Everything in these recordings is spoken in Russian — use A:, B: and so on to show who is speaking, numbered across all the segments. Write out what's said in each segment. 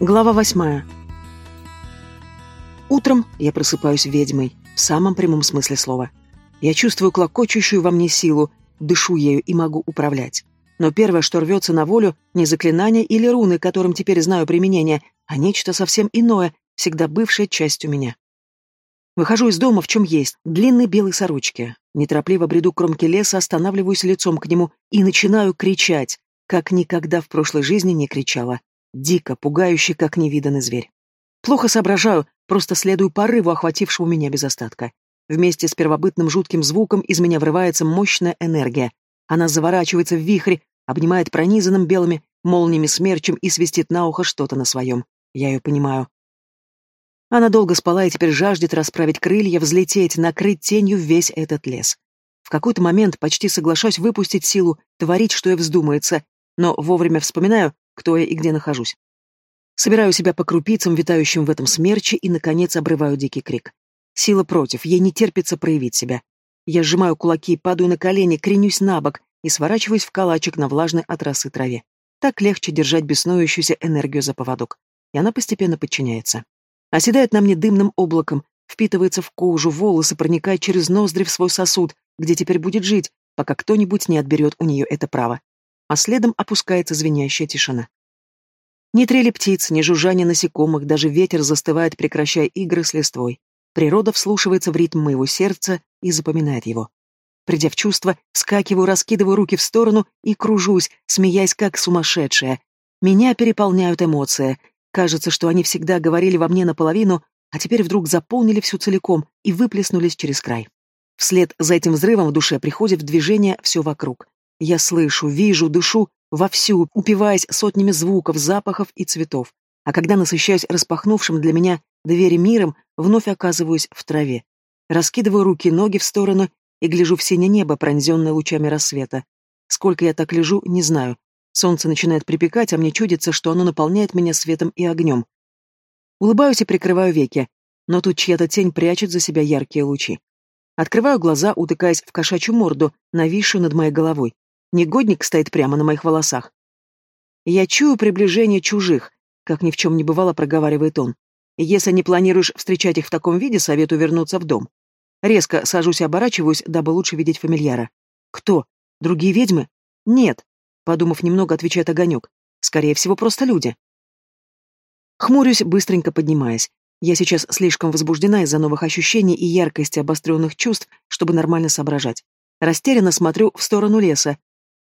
A: Глава восьмая. Утром я просыпаюсь ведьмой, в самом прямом смысле слова. Я чувствую клокочущую во мне силу, дышу ею и могу управлять. Но первое, что рвется на волю, не заклинание или руны, которым теперь знаю применение, а нечто совсем иное, всегда бывшее частью меня. Выхожу из дома в чем есть, длинной белой сорочке. Неторопливо бреду к кромке леса, останавливаюсь лицом к нему и начинаю кричать, как никогда в прошлой жизни не кричала дико, пугающий, как невиданный зверь. Плохо соображаю, просто следую порыву, охватившему меня без остатка. Вместе с первобытным жутким звуком из меня врывается мощная энергия. Она заворачивается в вихрь, обнимает пронизанным белыми молниями смерчем и свистит на ухо что-то на своем. Я ее понимаю. Она долго спала и теперь жаждет расправить крылья, взлететь, накрыть тенью весь этот лес. В какой-то момент почти соглашаюсь выпустить силу, творить, что ей вздумается, но вовремя вспоминаю, кто я и где нахожусь. Собираю себя по крупицам, витающим в этом смерче, и, наконец, обрываю дикий крик. Сила против, ей не терпится проявить себя. Я сжимаю кулаки, падаю на колени, кренюсь на бок и сворачиваюсь в калачик на влажной от росы траве. Так легче держать беснующуюся энергию за поводок. И она постепенно подчиняется. Оседает на мне дымным облаком, впитывается в кожу, волосы, проникает через ноздри в свой сосуд, где теперь будет жить, пока кто-нибудь не отберет у нее это право а следом опускается звенящая тишина. Ни трели птиц, ни жужжание насекомых, даже ветер застывает, прекращая игры с листвой. Природа вслушивается в ритм моего сердца и запоминает его. Придя в чувство, скакиваю, раскидываю руки в сторону и кружусь, смеясь как сумасшедшая. Меня переполняют эмоции. Кажется, что они всегда говорили во мне наполовину, а теперь вдруг заполнили всю целиком и выплеснулись через край. Вслед за этим взрывом в душе приходит в движение все вокруг. Я слышу, вижу, дышу вовсю, упиваясь сотнями звуков, запахов и цветов. А когда насыщаюсь распахнувшим для меня двери миром, вновь оказываюсь в траве. Раскидываю руки и ноги в сторону и гляжу в синее небо, пронзенное лучами рассвета. Сколько я так лежу, не знаю. Солнце начинает припекать, а мне чудится, что оно наполняет меня светом и огнем. Улыбаюсь и прикрываю веки, но тут чья-то тень прячет за себя яркие лучи. Открываю глаза, утыкаясь в кошачью морду, нависшую над моей головой. Негодник стоит прямо на моих волосах. Я чую приближение чужих, как ни в чем не бывало, проговаривает он. Если не планируешь встречать их в таком виде, советую вернуться в дом. Резко сажусь и оборачиваюсь, дабы лучше видеть фамильяра. Кто? Другие ведьмы? Нет. Подумав немного, отвечает огонек. Скорее всего, просто люди. Хмурюсь, быстренько поднимаясь. Я сейчас слишком возбуждена из-за новых ощущений и яркости обостренных чувств, чтобы нормально соображать. Растерянно смотрю в сторону леса,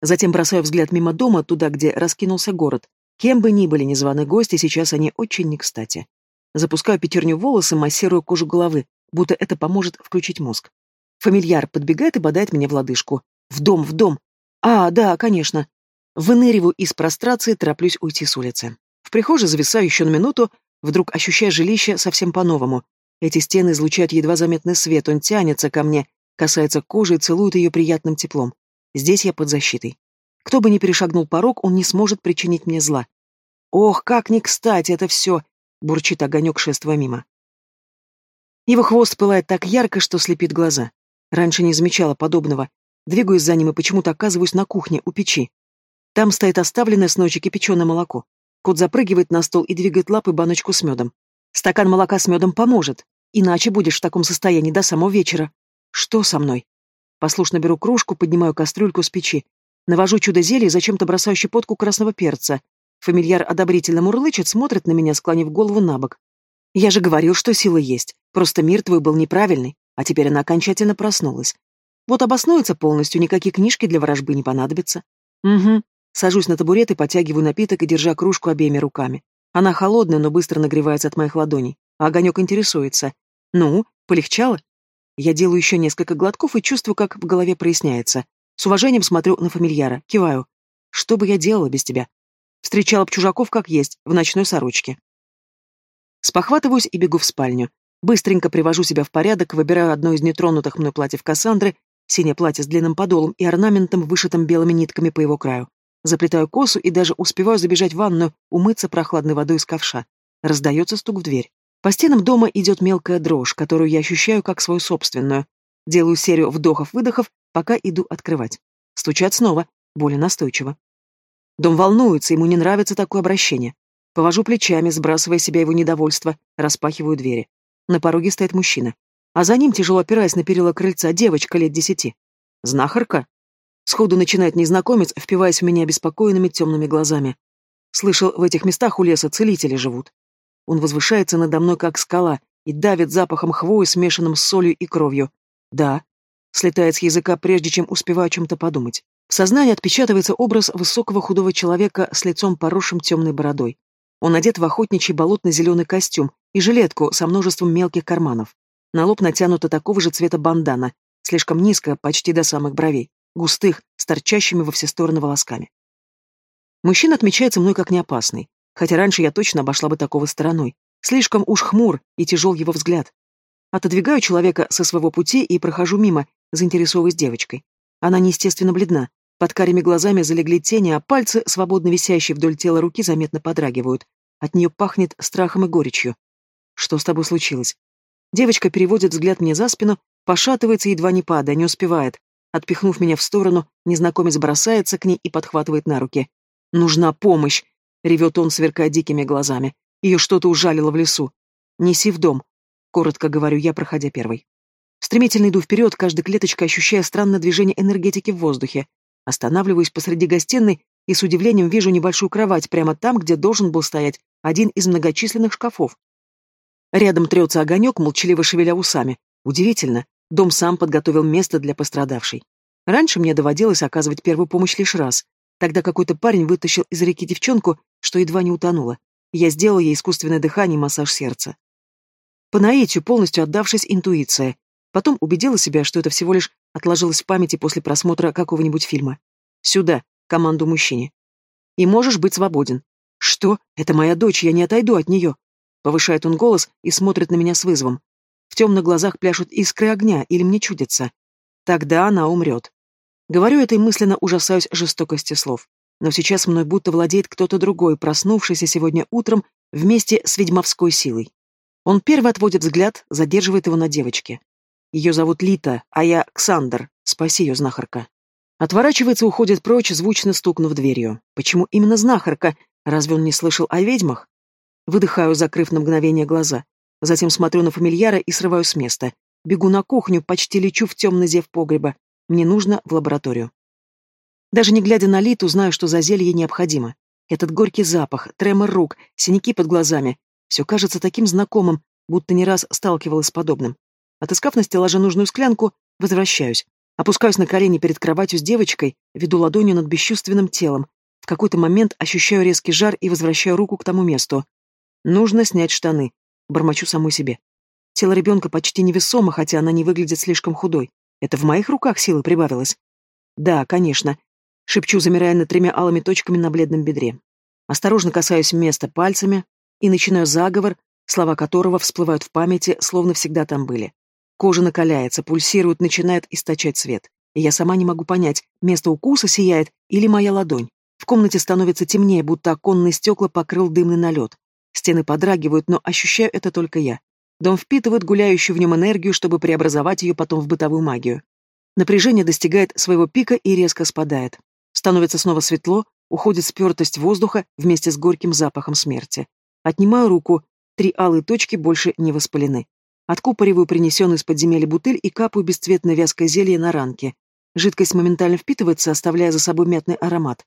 A: Затем бросаю взгляд мимо дома, туда, где раскинулся город. Кем бы ни были незваные гости, сейчас они очень не кстати. Запускаю пятерню волосы, массирую кожу головы, будто это поможет включить мозг. Фамильяр подбегает и бодает меня в лодыжку. «В дом, в дом!» «А, да, конечно!» Выныриваю из прострации, тороплюсь уйти с улицы. В прихожей зависаю еще на минуту, вдруг ощущая жилище совсем по-новому. Эти стены излучают едва заметный свет, он тянется ко мне, касается кожи и целует ее приятным теплом. Здесь я под защитой. Кто бы ни перешагнул порог, он не сможет причинить мне зла. Ох, как не кстати это все! Бурчит огонек, шествуя мимо. Его хвост пылает так ярко, что слепит глаза. Раньше не замечала подобного. Двигаюсь за ним и почему-то оказываюсь на кухне, у печи. Там стоит оставленное с ночи кипяченое молоко. Кот запрыгивает на стол и двигает лапой баночку с медом. Стакан молока с медом поможет, иначе будешь в таком состоянии до самого вечера. Что со мной? Послушно беру кружку, поднимаю кастрюльку с печи. Навожу чудо-зелье и зачем-то бросаю щепотку красного перца. Фамильяр одобрительно мурлычет, смотрит на меня, склонив голову на бок. Я же говорил, что сила есть. Просто мир твой был неправильный, а теперь она окончательно проснулась. Вот обоснуется полностью, никакие книжки для ворожбы не понадобятся. Угу. Сажусь на табурет и потягиваю напиток и держа кружку обеими руками. Она холодная, но быстро нагревается от моих ладоней. А огонек интересуется. Ну, полегчало? Я делаю еще несколько глотков и чувствую, как в голове проясняется. С уважением смотрю на фамильяра, киваю. Что бы я делала без тебя? Встречала б чужаков как есть, в ночной сорочке. Спохватываюсь и бегу в спальню. Быстренько привожу себя в порядок, выбираю одно из нетронутых мной платьев Кассандры, синее платье с длинным подолом и орнаментом, вышитым белыми нитками по его краю. Заплетаю косу и даже успеваю забежать в ванную, умыться прохладной водой из ковша. Раздается стук в дверь. По стенам дома идет мелкая дрожь, которую я ощущаю как свою собственную. Делаю серию вдохов-выдохов, пока иду открывать. Стучат снова, более настойчиво. Дом волнуется, ему не нравится такое обращение. Повожу плечами, сбрасывая себя его недовольство, распахиваю двери. На пороге стоит мужчина. А за ним, тяжело опираясь на перила крыльца, девочка лет десяти. «Знахарка?» Сходу начинает незнакомец, впиваясь в меня беспокойными темными глазами. Слышал, в этих местах у леса целители живут. Он возвышается надо мной, как скала, и давит запахом хвои, смешанным с солью и кровью. Да. Слетает с языка, прежде чем успеваю о чем-то подумать. В сознании отпечатывается образ высокого худого человека с лицом поросшим темной бородой. Он одет в охотничий болотно-зеленый костюм и жилетку со множеством мелких карманов. На лоб натянута такого же цвета бандана, слишком низкая, почти до самых бровей, густых, с торчащими во все стороны волосками. Мужчина отмечается мной как неопасный, хотя раньше я точно обошла бы такого стороной. Слишком уж хмур и тяжел его взгляд. Отодвигаю человека со своего пути и прохожу мимо, заинтересовываясь девочкой. Она неестественно бледна, под карими глазами залегли тени, а пальцы, свободно висящие вдоль тела руки, заметно подрагивают. От нее пахнет страхом и горечью. Что с тобой случилось? Девочка переводит взгляд мне за спину, пошатывается, едва не падая, не успевает. Отпихнув меня в сторону, незнакомец бросается к ней и подхватывает на руки. «Нужна помощь!» — ревет он, сверкая дикими глазами. Ее что-то ужалило в лесу. «Неси в дом», — коротко говорю я, проходя первой. Стремительно иду вперед, каждой клеточкой ощущая странное движение энергетики в воздухе. Останавливаюсь посреди гостиной и с удивлением вижу небольшую кровать прямо там, где должен был стоять один из многочисленных шкафов. Рядом трется огонек, молчаливо шевеля усами. Удивительно, дом сам подготовил место для пострадавшей. Раньше мне доводилось оказывать первую помощь лишь раз. Тогда какой-то парень вытащил из реки девчонку, что едва не утонула. Я сделал ей искусственное дыхание и массаж сердца. По наитию, полностью отдавшись интуиции. Потом убедила себя, что это всего лишь отложилось в памяти после просмотра какого-нибудь фильма. «Сюда», — команду мужчине. «И можешь быть свободен». «Что? Это моя дочь, я не отойду от нее». Повышает он голос и смотрит на меня с вызовом. В темных глазах пляшут искры огня, или мне чудится. Тогда она умрет. Говорю это и мысленно ужасаюсь жестокости слов. Но сейчас мной будто владеет кто-то другой, проснувшийся сегодня утром вместе с ведьмовской силой. Он первый отводит взгляд, задерживает его на девочке. Ее зовут Лита, а я Ксандр. Спаси ее, знахарка. Отворачивается, уходит прочь, звучно стукнув дверью. Почему именно знахарка? Разве он не слышал о ведьмах? Выдыхаю, закрыв на мгновение глаза. Затем смотрю на фамильяра и срываю с места. Бегу на кухню, почти лечу в темный зев погреба. Мне нужно в лабораторию. Даже не глядя на Литу, знаю, что за зелье необходимо. Этот горький запах, тремор рук, синяки под глазами. Все кажется таким знакомым, будто не раз сталкивалась с подобным. Отыскав на стеллаже нужную склянку, возвращаюсь. Опускаюсь на колени перед кроватью с девочкой, веду ладонью над бесчувственным телом. В какой-то момент ощущаю резкий жар и возвращаю руку к тому месту. Нужно снять штаны. Бормочу самой себе. Тело ребенка почти невесомо, хотя она не выглядит слишком худой. Это в моих руках силы прибавилось? Да, конечно. Шепчу, замирая над тремя алыми точками на бледном бедре. Осторожно касаюсь места пальцами и начинаю заговор, слова которого всплывают в памяти, словно всегда там были. Кожа накаляется, пульсирует, начинает источать свет. И я сама не могу понять, место укуса сияет или моя ладонь. В комнате становится темнее, будто оконные стекла покрыл дымный налет. Стены подрагивают, но ощущаю это только я. Дом впитывает гуляющую в нем энергию, чтобы преобразовать ее потом в бытовую магию. Напряжение достигает своего пика и резко спадает. Становится снова светло, уходит спертость воздуха вместе с горьким запахом смерти. Отнимаю руку, три алые точки больше не воспалены. Откупориваю принесенную из подземелья бутыль и капаю бесцветное вязкое зелье на ранке. Жидкость моментально впитывается, оставляя за собой мятный аромат.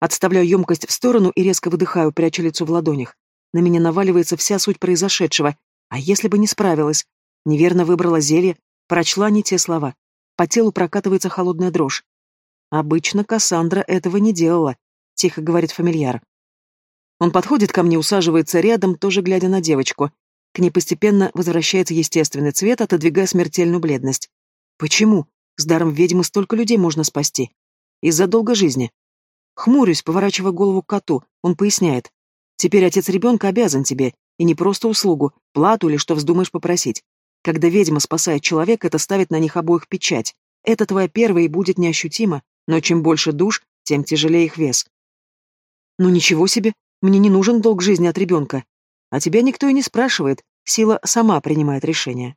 A: Отставляю емкость в сторону и резко выдыхаю, пряча лицо в ладонях. На меня наваливается вся суть произошедшего. А если бы не справилась? Неверно выбрала зелье, прочла не те слова. По телу прокатывается холодная дрожь. Обычно Кассандра этого не делала, тихо говорит фамильяр. Он подходит ко мне, усаживается рядом, тоже глядя на девочку. К ней постепенно возвращается естественный цвет, отодвигая смертельную бледность. Почему? С даром ведьмы столько людей можно спасти. Из-за долга жизни. Хмурюсь, поворачивая голову к коту. Он поясняет. Теперь отец ребенка обязан тебе, и не просто услугу, плату или что вздумаешь попросить. Когда ведьма спасает человека, это ставит на них обоих печать. Это твоя первая и будет неощутимо, но чем больше душ, тем тяжелее их вес. Ну ничего себе, мне не нужен долг жизни от ребенка. А тебя никто и не спрашивает, сила сама принимает решение.